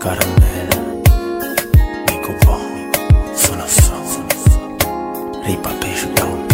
caramela Nico bom Sonação sono Ripa beijo tão